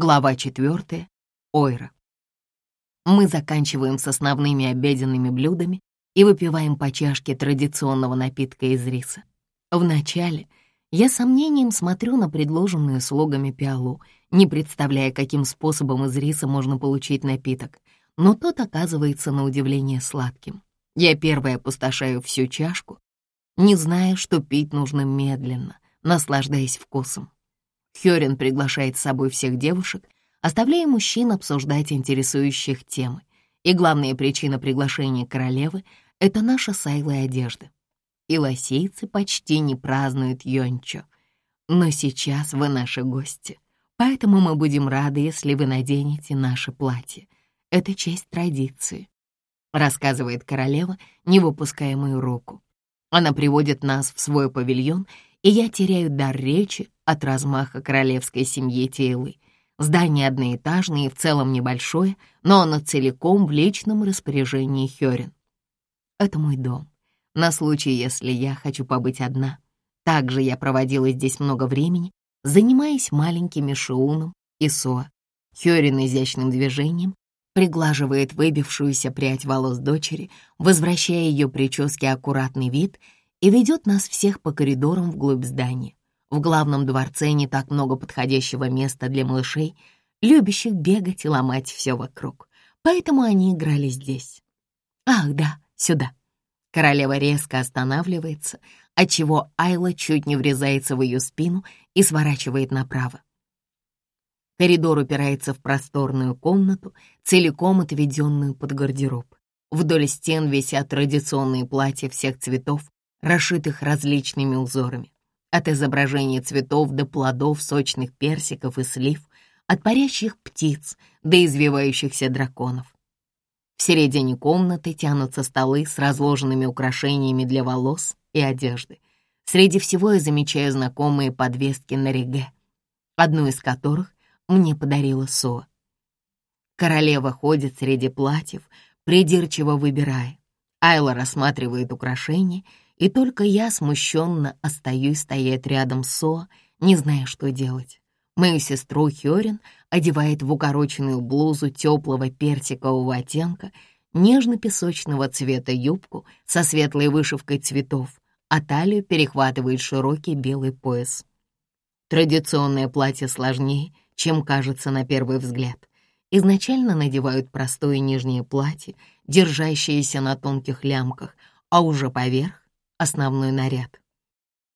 Глава четвертая. Ойра. Мы заканчиваем с основными обеденными блюдами и выпиваем по чашке традиционного напитка из риса. Вначале я с сомнением смотрю на предложенную слугами пиалу, не представляя, каким способом из риса можно получить напиток, но тот оказывается на удивление сладким. Я первая опустошаю всю чашку, не зная, что пить нужно медленно, наслаждаясь вкусом. Хёрин приглашает с собой всех девушек, оставляя мужчин обсуждать интересующих темы. И главная причина приглашения королевы — это наша сайлая одежда. И лосейцы почти не празднуют Йончо. Но сейчас вы наши гости, поэтому мы будем рады, если вы наденете наше платье. Это честь традиции, — рассказывает королева, не выпуская мою руку. Она приводит нас в свой павильон, и я теряю дар речи от размаха королевской семьи Тейлы. Здание одноэтажное и в целом небольшое, но оно целиком в личном распоряжении Хёрен. Это мой дом, на случай, если я хочу побыть одна. Также я проводила здесь много времени, занимаясь маленькими Шиуном и Соа. Хёрин изящным движением приглаживает выбившуюся прядь волос дочери, возвращая ее прическе аккуратный вид и ведет нас всех по коридорам вглубь здания. В главном дворце не так много подходящего места для малышей, любящих бегать и ломать все вокруг, поэтому они играли здесь. Ах, да, сюда. Королева резко останавливается, отчего Айла чуть не врезается в ее спину и сворачивает направо. Коридор упирается в просторную комнату, целиком отведенную под гардероб. Вдоль стен висят традиционные платья всех цветов, расшитых различными узорами. От изображений цветов до плодов, сочных персиков и слив, от парящих птиц до извивающихся драконов. В середине комнаты тянутся столы с разложенными украшениями для волос и одежды. Среди всего я замечаю знакомые подвески на реге, одну из которых мне подарила Со. Королева ходит среди платьев, придирчиво выбирая. Айла рассматривает украшения, и только я смущенно остаюсь стоять рядом с Со, не зная, что делать. Мою сестру Хёрин одевает в укороченную блузу теплого персикового оттенка, нежно-песочного цвета юбку со светлой вышивкой цветов, а талию перехватывает широкий белый пояс. Традиционное платье сложнее — чем кажется на первый взгляд. Изначально надевают простое нижнее платье, держащееся на тонких лямках, а уже поверх — основной наряд.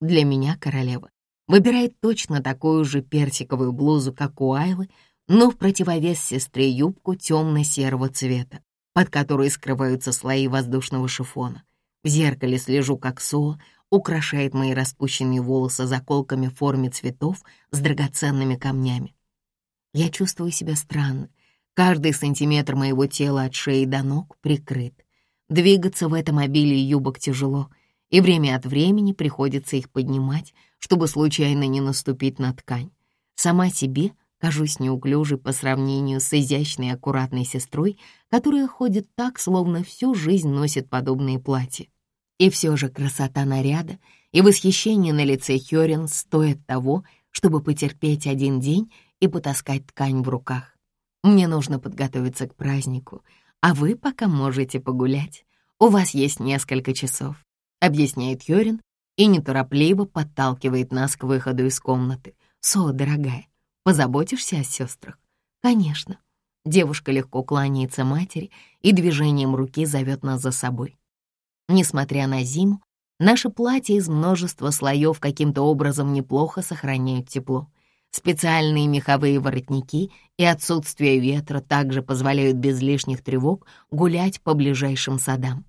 Для меня королева выбирает точно такую же персиковую блузу, как у Айлы, но в противовес сестре юбку темно-серого цвета, под которой скрываются слои воздушного шифона. В зеркале слежу, как Со украшает мои распущенные волосы заколками в форме цветов с драгоценными камнями. Я чувствую себя странно. Каждый сантиметр моего тела от шеи до ног прикрыт. Двигаться в этом обилии юбок тяжело, и время от времени приходится их поднимать, чтобы случайно не наступить на ткань. Сама себе кажусь неуклюжей по сравнению с изящной и аккуратной сестрой, которая ходит так, словно всю жизнь носит подобные платья. И все же красота наряда и восхищение на лице Хёрен стоят того, чтобы потерпеть один день и потаскать ткань в руках. Мне нужно подготовиться к празднику, а вы пока можете погулять. У вас есть несколько часов», — объясняет Йорин и неторопливо подталкивает нас к выходу из комнаты. «Со, дорогая, позаботишься о сестрах?» «Конечно». Девушка легко кланяется матери и движением руки зовет нас за собой. Несмотря на зиму, наши платья из множества слоев каким-то образом неплохо сохраняют тепло. Специальные меховые воротники и отсутствие ветра также позволяют без лишних тревог гулять по ближайшим садам.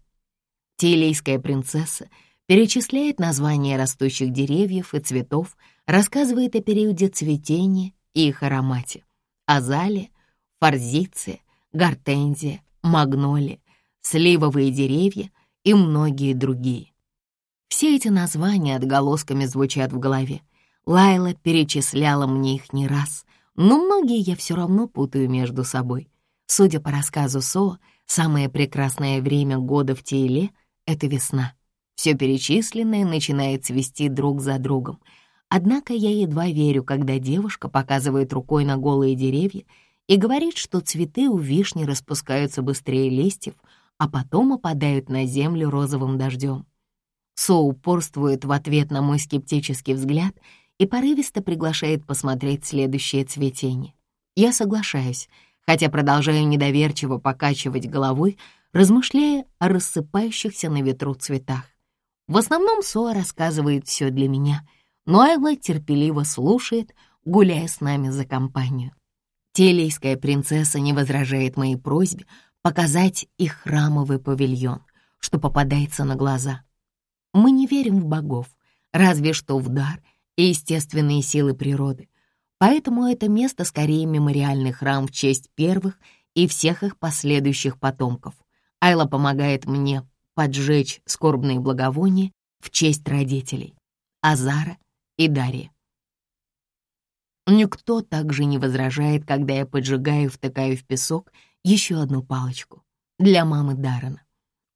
Тилейская принцесса перечисляет названия растущих деревьев и цветов, рассказывает о периоде цветения и их аромате. Азалия, форзиция, гортензия, магнолия, сливовые деревья и многие другие. Все эти названия отголосками звучат в голове, Лайла перечисляла мне их не раз, но многие я все равно путаю между собой. Судя по рассказу Со, самое прекрасное время года в Тейле — это весна. Все перечисленное начинает цвести друг за другом, Однако я едва верю, когда девушка показывает рукой на голые деревья и говорит, что цветы у вишни распускаются быстрее листьев, а потом опадают на землю розовым дождем. Со упорствует в ответ на мой скептический взгляд и порывисто приглашает посмотреть следующее цветение. Я соглашаюсь, хотя продолжаю недоверчиво покачивать головой, размышляя о рассыпающихся на ветру цветах. В основном Соа рассказывает все для меня, но Айла терпеливо слушает, гуляя с нами за компанию. Телейская принцесса не возражает моей просьбе показать их храмовый павильон, что попадается на глаза. Мы не верим в богов, разве что в дар и естественные силы природы, поэтому это место скорее мемориальный храм в честь первых и всех их последующих потомков. Айла помогает мне поджечь скорбные благовония в честь родителей, Азара и Дарья. Никто также не возражает, когда я поджигаю и втыкаю в песок еще одну палочку для мамы Даррена.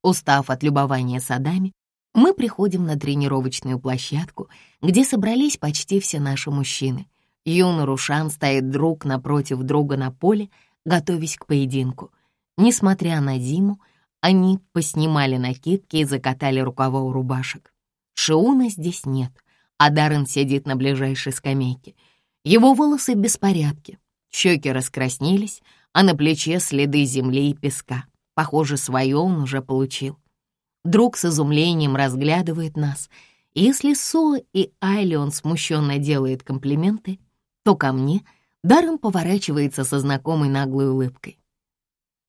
Устав от любования садами, мы приходим на тренировочную площадку, где собрались почти все наши мужчины. Юн Рушан стоят друг напротив друга на поле, готовясь к поединку. Несмотря на зиму, они поснимали накидки и закатали рукава у рубашек. Шиуна здесь нет, а Даррен сидит на ближайшей скамейке — его волосы в беспорядке, щеки раскраснелись, а на плече следы земли и песка. Похоже, свое он уже получил. Друг с изумлением разглядывает нас. Если Со и Айли он смущенно делает комплименты, то ко мне Даррен поворачивается со знакомой наглой улыбкой.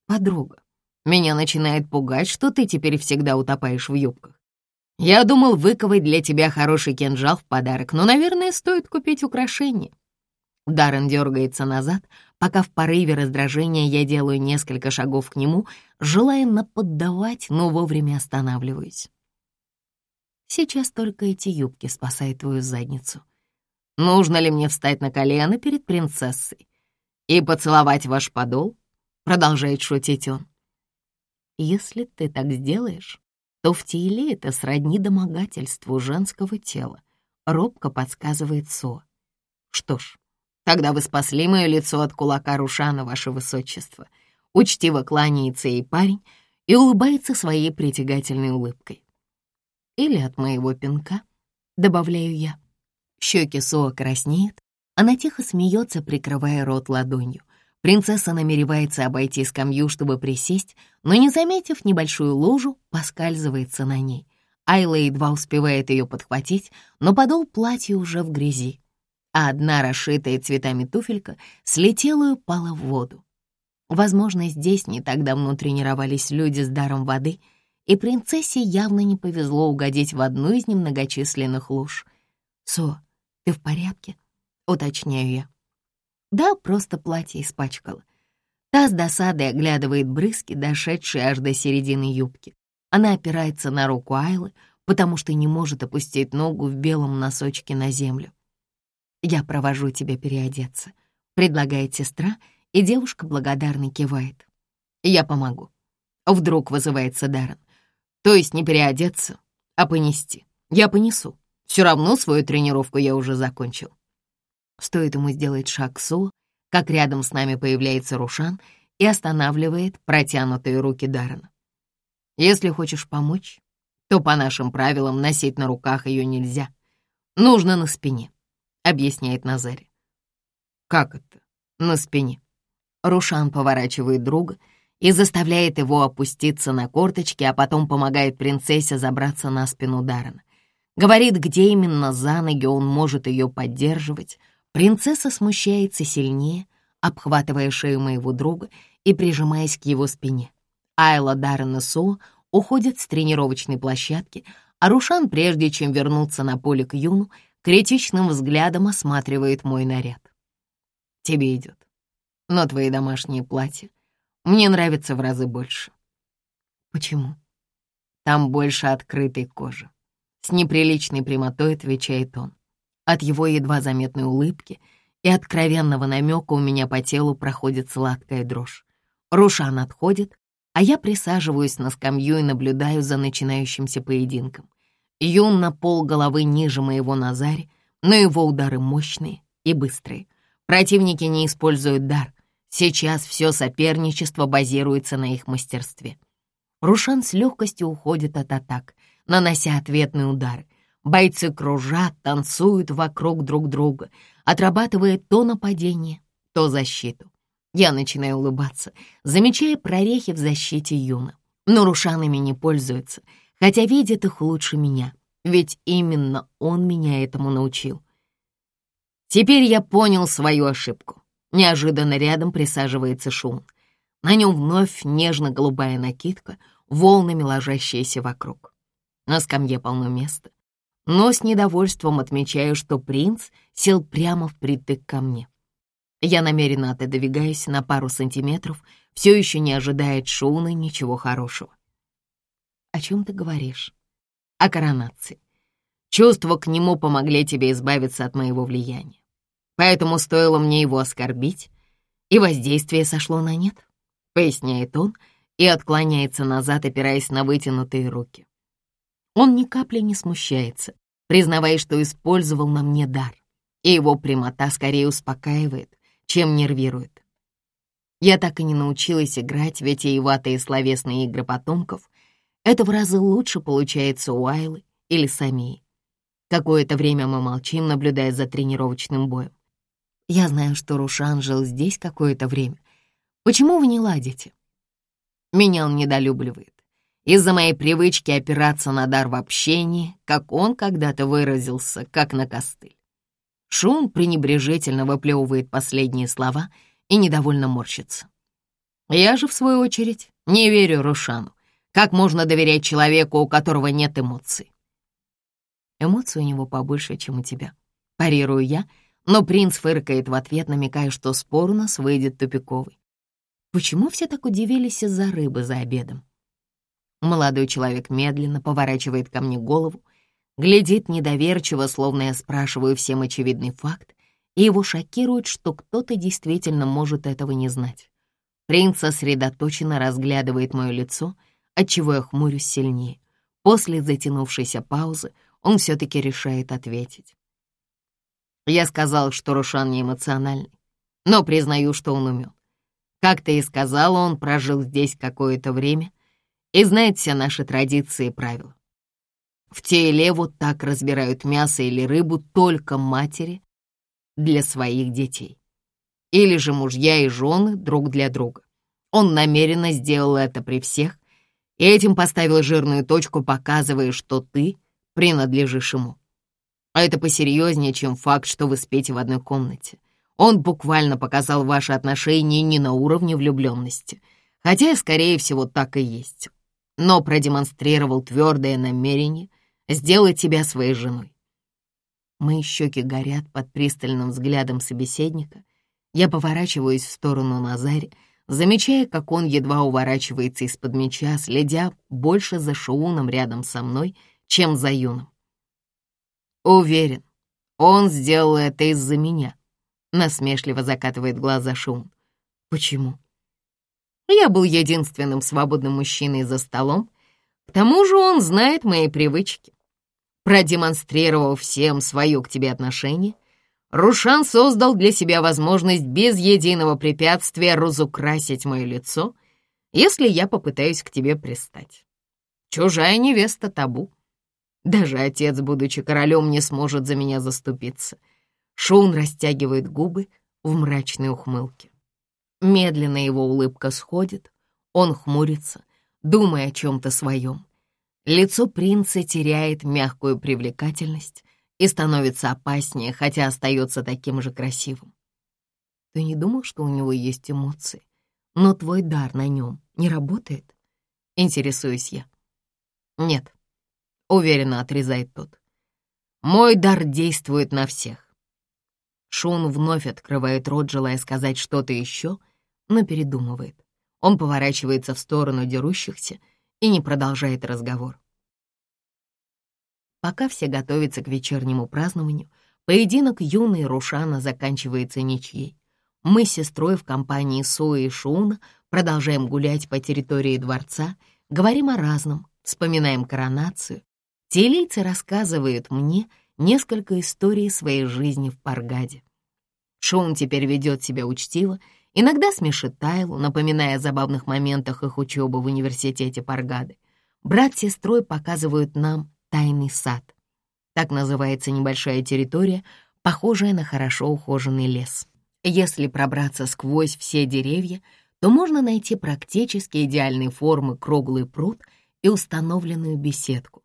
«Подруга, меня начинает пугать, что ты теперь всегда утопаешь в юбках. Я думал выковать для тебя хороший кинжал в подарок, но, наверное, стоит купить украшение. Даррен дергается назад, пока в порыве раздражения я делаю несколько шагов к нему, желая наподдавать, но вовремя останавливаюсь. Сейчас только эти юбки спасают твою задницу. Нужно ли мне встать на колено перед принцессой и поцеловать ваш подол? Продолжает шутить он. Если ты так сделаешь, то в теле это сродни домогательству женского тела, робко подсказывает Со. Что ж, Тогда вы спасли мое лицо от кулака Рушана, ваше высочество. Учтиво кланяется ей парень и улыбается своей притягательной улыбкой. Или от моего пинка, добавляю я. Щеки Соа краснеют, она тихо смеется, прикрывая рот ладонью. Принцесса намеревается обойти скамью, чтобы присесть, но, не заметив небольшую лужу, поскальзывается на ней. Айла едва успевает ее подхватить, но подол платья уже в грязи а одна расшитая цветами туфелька слетела и упала в воду. Возможно, здесь не так давно тренировались люди с даром воды, и принцессе явно не повезло угодить в одну из немногочисленных луж. «Со, ты в порядке?» — уточняю я. Да, просто платье испачкало. Та с досадой оглядывает брызги, дошедшие аж до середины юбки. Она опирается на руку Айлы, потому что не может опустить ногу в белом носочке на землю. «Я провожу тебя переодеться», — предлагает сестра, и девушка благодарно кивает. «Я помогу». Вдруг вызывается Даррен. «То есть не переодеться, а понести. Я понесу. Все равно свою тренировку я уже закончил». Стоит ему сделать шаг к Со, как рядом с нами появляется Рушан и останавливает протянутые руки Даррена. «Если хочешь помочь, то по нашим правилам носить на руках ее нельзя. Нужно на спине. — объясняет Назари. «Как это? На спине?» Рушан поворачивает друга и заставляет его опуститься на корточки, а потом помогает принцессе забраться на спину Даррена. Говорит, где именно за ноги он может ее поддерживать. Принцесса смущается сильнее, обхватывая шею моего друга и прижимаясь к его спине. Айла, Даррен и Со уходят с тренировочной площадки, а Рушан, прежде чем вернуться на поле к Юну, критичным взглядом осматривает мой наряд. Тебе идет. Но твои домашние платья мне нравятся в разы больше. Почему? Там больше открытой кожи. С неприличной прямотой отвечает он. От его едва заметной улыбки и откровенного намека у меня по телу проходит сладкая дрожь. Рушан отходит, а я присаживаюсь на скамью и наблюдаю за начинающимся поединком. Юн на пол головы ниже моего Назари, но его удары мощные и быстрые. Противники не используют дар. Сейчас все соперничество базируется на их мастерстве. Рушан с легкостью уходит от атак, нанося ответные удары. Бойцы кружат, танцуют вокруг друг друга, отрабатывая то нападение, то защиту. Я начинаю улыбаться, замечая прорехи в защите Юна. Но Рушанами не пользуется, хотя видит их лучше меня, ведь именно он меня этому научил. Теперь я понял свою ошибку. Неожиданно рядом присаживается Шун. На нем вновь нежно-голубая накидка, волнами ложащаяся вокруг. На скамье полно места, но с недовольством отмечаю, что принц сел прямо впритык ко мне. Я намеренно отодвигаюсь на пару сантиметров, все еще не ожидая от Шуна ничего хорошего. «О чем ты говоришь?» «О коронации. Чувства к нему помогли тебе избавиться от моего влияния. Поэтому стоило мне его оскорбить, и воздействие сошло на нет, поясняет он и отклоняется назад, опираясь на вытянутые руки. Он ни капли не смущается, признавая, что использовал на мне дар, и его прямота скорее успокаивает, чем нервирует. Я так и не научилась играть витиеватые словесные игры потомков. Это в разы лучше получается у Айлы или Самии. Какое-то время мы молчим, наблюдая за тренировочным боем. Я знаю, что Рушан жил здесь какое-то время. Почему вы не ладите? Меня он недолюбливает. Из-за моей привычки опираться на дар в общении, как он когда-то выразился, как на костыль. Шун пренебрежительно выплевывает последние слова и недовольно морщится. Я же, в свою очередь, не верю Рушану. Как можно доверять человеку, у которого нет эмоций? Эмоций у него побольше, чем у тебя. Парирую я — но принц фыркает в ответ, намекая, что спор у нас выйдет тупиковый. Почему все так удивились из-за рыбы за обедом? Молодой человек медленно поворачивает ко мне голову, глядит недоверчиво, словно я спрашиваю всем очевидный факт, и его шокирует, что кто-то действительно может этого не знать. Принц сосредоточенно разглядывает мое лицо, отчего я хмурюсь сильнее. После затянувшейся паузы он все-таки решает ответить. Я сказал, что Рушан не эмоциональный, но признаю, что он умен. Как ты и сказала, он прожил здесь какое-то время и знает все наши традиции и правила. В теле вот так разбирают мясо или рыбу только матери для своих детей. Или же мужья и жены друг для друга. Он намеренно сделал это при всех и этим поставил жирную точку, показывая, что ты принадлежишь ему. А это посерьезнее, чем факт, что вы спите в одной комнате. Он буквально показал ваши отношения не на уровне влюбленности, хотя, скорее всего, так и есть, но продемонстрировал твердое намерение сделать тебя своей женой. Мои щеки горят под пристальным взглядом собеседника. Я поворачиваюсь в сторону Назаря, замечая, как он едва уворачивается из-под меча, следя больше за Шауном рядом со мной, чем за Юном. Уверен, он сделал это из-за меня. Насмешливо закатывает глаза Шум. Почему? Я был единственным свободным мужчиной за столом. К тому же он знает мои привычки. Продемонстрировав всем свое к тебе отношение, Рушан создал для себя возможность без единого препятствия разукрасить мое лицо, если я попытаюсь к тебе пристать. Чужая невеста табу. Даже отец, будучи королем, не сможет за меня заступиться. Шоун растягивает губы в мрачной ухмылке. Медленно его улыбка сходит, он хмурится, думая о чем-то своем. Лицо принца теряет мягкую привлекательность и становится опаснее, хотя остается таким же красивым. Ты не думал, что у него есть эмоции? Но твой дар на нем не работает? Интересуюсь я. Нет, — уверенно отрезает тот. «Мой дар действует на всех». Шун вновь открывает рот, желая сказать что-то еще, но передумывает. Он поворачивается в сторону дерущихся и не продолжает разговор. Пока все готовятся к вечернему празднованию, поединок юной Рушана заканчивается ничьей. Мы с сестрой в компании Суи и Шуна продолжаем гулять по территории дворца, говорим о разном, вспоминаем коронацию, Телийцы рассказывают мне несколько историй своей жизни в Паргаде. Шоун теперь ведет себя учтиво, иногда смешит Тайлу, напоминая о забавных моментах их учебы в университете Паргады. Брат с сестрой показывают нам тайный сад. Так называется небольшая территория, похожая на хорошо ухоженный лес. Если пробраться сквозь все деревья, то можно найти практически идеальной формы круглый пруд и установленную беседку.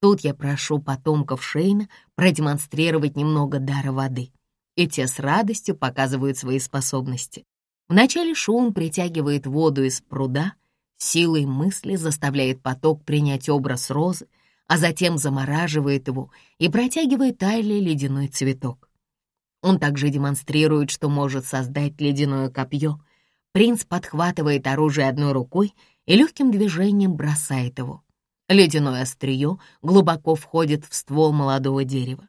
Тут я прошу потомков Шейна продемонстрировать немного дара воды, и те с радостью показывают свои способности. Вначале Шоун притягивает воду из пруда, силой мысли заставляет поток принять образ розы, а затем замораживает его и протягивает Айле ледяной цветок. Он также демонстрирует, что может создать ледяное копье. Принц подхватывает оружие одной рукой и легким движением бросает его. Ледяное острие глубоко входит в ствол молодого дерева.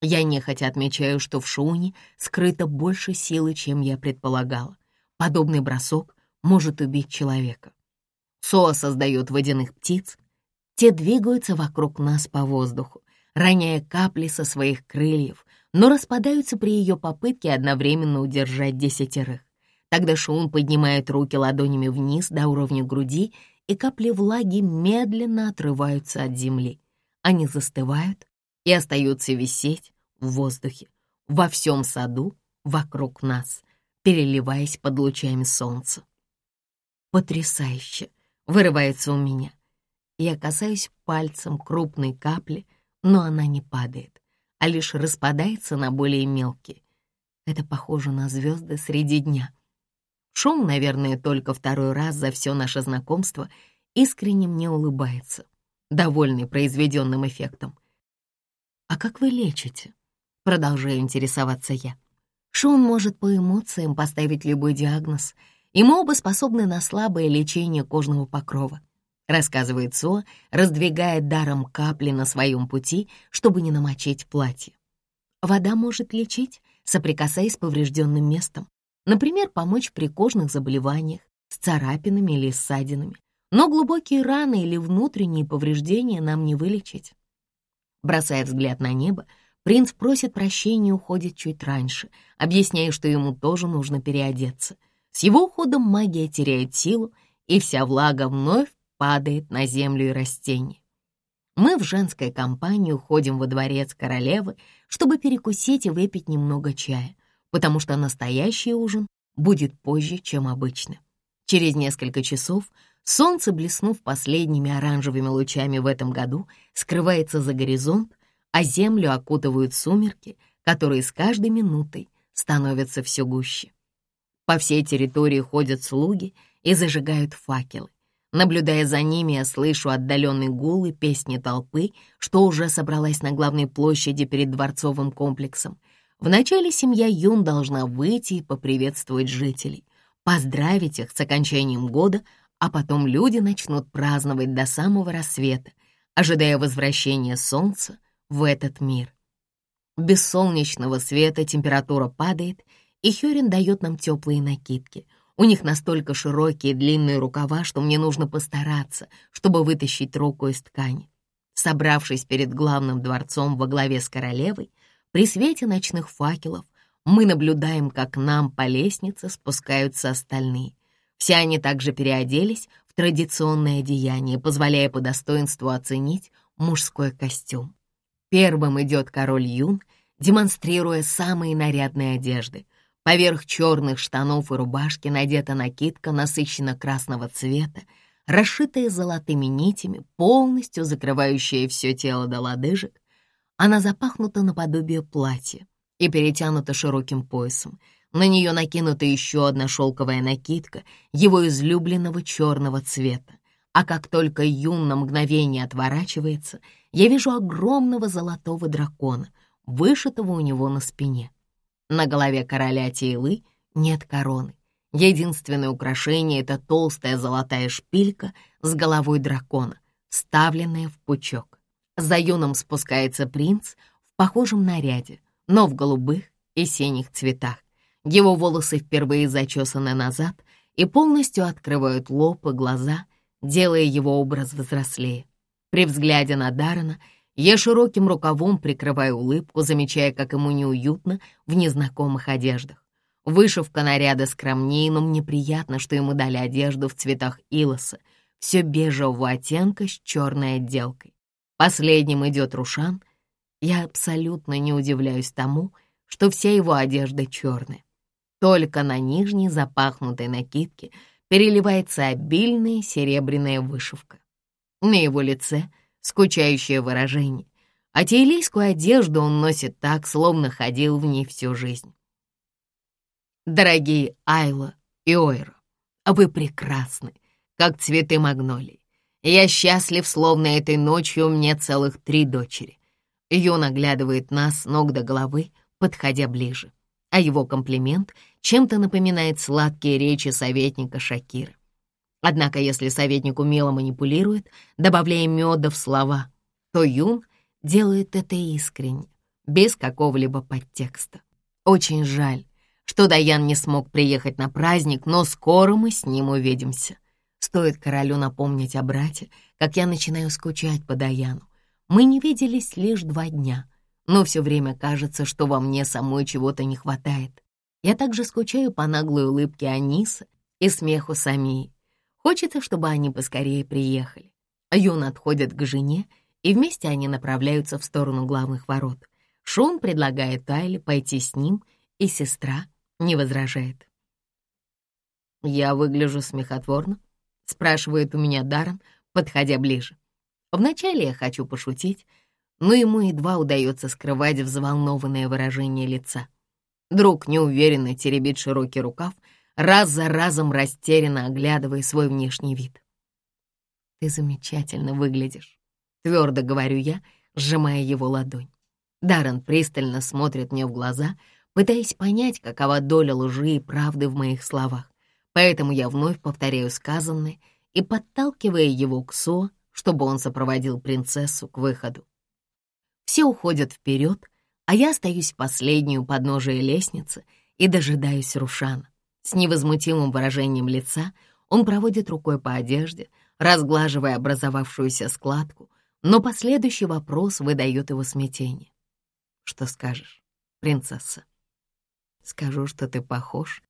Я нехотя отмечаю, что в Шуне скрыто больше силы, чем я предполагала. Подобный бросок может убить человека. Соа создает водяных птиц. Те двигаются вокруг нас по воздуху, роняя капли со своих крыльев, но распадаются при ее попытке одновременно удержать десятерых. Тогда Шоун поднимает руки ладонями вниз до уровня груди, и капли влаги медленно отрываются от земли. Они застывают и остаются висеть в воздухе, во всем саду вокруг нас, переливаясь под лучами солнца. Потрясающе! Вырывается у меня. Я касаюсь пальцем крупной капли, но она не падает, а лишь распадается на более мелкие. Это похоже на звезды среди дня. Шум, наверное, только второй раз за все наше знакомство искренне мне улыбается, довольный произведенным эффектом. «А как вы лечите?» — продолжаю интересоваться я. Шон может по эмоциям поставить любой диагноз — и мы оба способны на слабое лечение кожного покрова», — рассказывает Со, раздвигая даром капли на своем пути, чтобы не намочить платье. Вода может лечить, соприкасаясь с поврежденным местом, например, помочь при кожных заболеваниях, с царапинами или ссадинами. Но глубокие раны или внутренние повреждения нам не вылечить. Бросая взгляд на небо, принц просит прощения и уходит чуть раньше, объясняя, что ему тоже нужно переодеться — с его уходом магия теряет силу, и вся влага вновь падает на землю и растения. Мы в женской компании уходим во дворец королевы, чтобы перекусить и выпить немного чая, потому что настоящий ужин будет позже, чем обычно. Через несколько часов солнце, блеснув последними оранжевыми лучами в этом году, скрывается за горизонт, а землю окутывают сумерки, которые с каждой минутой становятся все гуще. По всей территории ходят слуги и зажигают факелы. Наблюдая за ними, я слышу отдаленный гул и песни толпы, что уже собралась на главной площади перед дворцовым комплексом. Вначале семья Юн должна выйти и поприветствовать жителей, поздравить их с окончанием года, а потом люди начнут праздновать до самого рассвета, ожидая возвращения солнца в этот мир. Без солнечного света температура падает, и Хёрин дает нам теплые накидки. У них настолько широкие длинные рукава, что мне нужно постараться, чтобы вытащить руку из ткани. Собравшись перед главным дворцом во главе с королевой, при свете ночных факелов мы наблюдаем, как нам по лестнице спускаются остальные. Все они также переоделись в традиционное одеяние, позволяя по достоинству оценить мужской костюм. Первым идет король Юн, демонстрируя самые нарядные одежды. Поверх черных штанов и рубашки надета накидка насыщенно-красного цвета, расшитая золотыми нитями, полностью закрывающая все тело до лодыжек. Она запахнута наподобие платья и перетянута широким поясом. На нее накинута еще одна шелковая накидка его излюбленного черного цвета. А как только Юн на мгновение отворачивается, я вижу огромного золотого дракона, вышитого у него на спине. На голове короля Тейлы нет короны. Единственное украшение — это толстая золотая шпилька с головой дракона, вставленная в пучок. За юном спускается принц в похожем наряде, но в голубых и синих цветах. Его волосы впервые зачесаны назад и полностью открывают лоб и глаза, делая его образ взрослее. При взгляде на Даррена Я широким рукавом прикрываю улыбку, замечая, как ему неуютно в незнакомых одеждах. Вышивка наряда скромнее, но мне приятно, что ему дали одежду в цветах илоса, все бежевого оттенка с черной отделкой. Последним идет Рушан. Я абсолютно не удивляюсь тому, что вся его одежда черная. Только на нижней запахнутой накидке переливается обильная серебряная вышивка. На его лице — скучающее выражение, а тейлийскую одежду он носит так, словно ходил в ней всю жизнь. Дорогие Айла и Ойра, вы прекрасны, как цветы магнолии. Я счастлив, словно этой ночью у меня целых три дочери. Юн оглядывает нас с ног до головы, подходя ближе, а его комплимент чем-то напоминает сладкие речи советника Шакира. Однако, если советник умело манипулирует, добавляя меда в слова, то Юн делает это искренне, без какого-либо подтекста. Очень жаль, что Даян не смог приехать на праздник, но скоро мы с ним увидимся. Стоит королю напомнить о брате, как я начинаю скучать по Даяну. Мы не виделись лишь два дня, но все время кажется, что во мне самой чего-то не хватает. Я также скучаю по наглой улыбке Аниса и смеху Самии. Хочется, чтобы они поскорее приехали. Юн отходит к жене, и вместе они направляются в сторону главных ворот. Шун предлагает Тайле пойти с ним, и сестра не возражает. «Я выгляжу смехотворно?» — спрашивает у меня Даррен, подходя ближе. Вначале я хочу пошутить, но ему едва удается скрывать взволнованное выражение лица. Друг неуверенно теребит широкий рукав, раз за разом растерянно оглядывая свой внешний вид. «Ты замечательно выглядишь», — твердо говорю я, сжимая его ладонь. Даррен пристально смотрит мне в глаза, пытаясь понять, какова доля лжи и правды в моих словах. Поэтому я вновь повторяю сказанное и подталкивая его к Со, чтобы он сопроводил принцессу к выходу. Все уходят вперед, а я остаюсь последнюю подножие лестницы и дожидаюсь Рушана. С невозмутимым выражением лица он проводит рукой по одежде, разглаживая образовавшуюся складку, но последующий вопрос выдает его смятение. «Что скажешь, принцесса?» «Скажу, что ты похож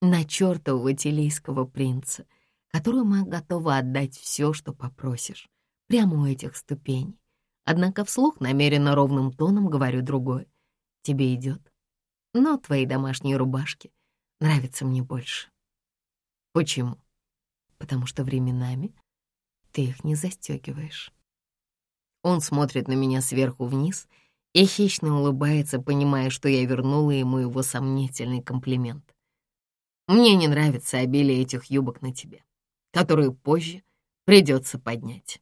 на чертового телийского принца, которому готова отдать все, что попросишь, прямо у этих ступеней. Однако вслух намеренно ровным тоном говорю другое. Тебе идет, но твои домашние рубашки — нравится мне больше. Почему? Потому что временами ты их не застегиваешь. Он смотрит на меня сверху вниз и хищно улыбается, понимая, что я вернула ему его сомнительный комплимент. Мне не нравится обилие этих юбок на тебе, которые позже придется поднять.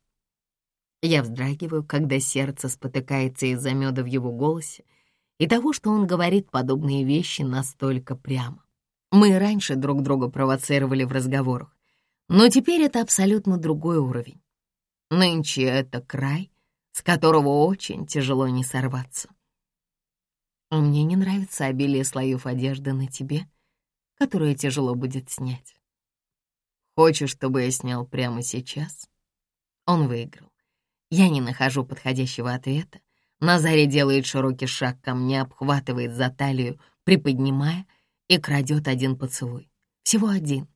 Я вздрагиваю, когда сердце спотыкается из-за меда в его голосе и того, что он говорит подобные вещи настолько прямо. Мы раньше друг друга провоцировали в разговорах, но теперь это абсолютно другой уровень. Нынче это край, с которого очень тяжело не сорваться. Мне не нравится обилие слоев одежды на тебе, которые тяжело будет снять. Хочешь, чтобы я снял прямо сейчас? Он выиграл. Я не нахожу подходящего ответа. Назаре делает широкий шаг ко мне, обхватывает за талию, приподнимая — и крадет один поцелуй. Всего один,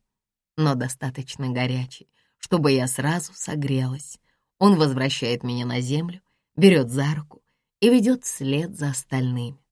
но достаточно горячий, чтобы я сразу согрелась. Он возвращает меня на землю, берет за руку и ведет вслед за остальными.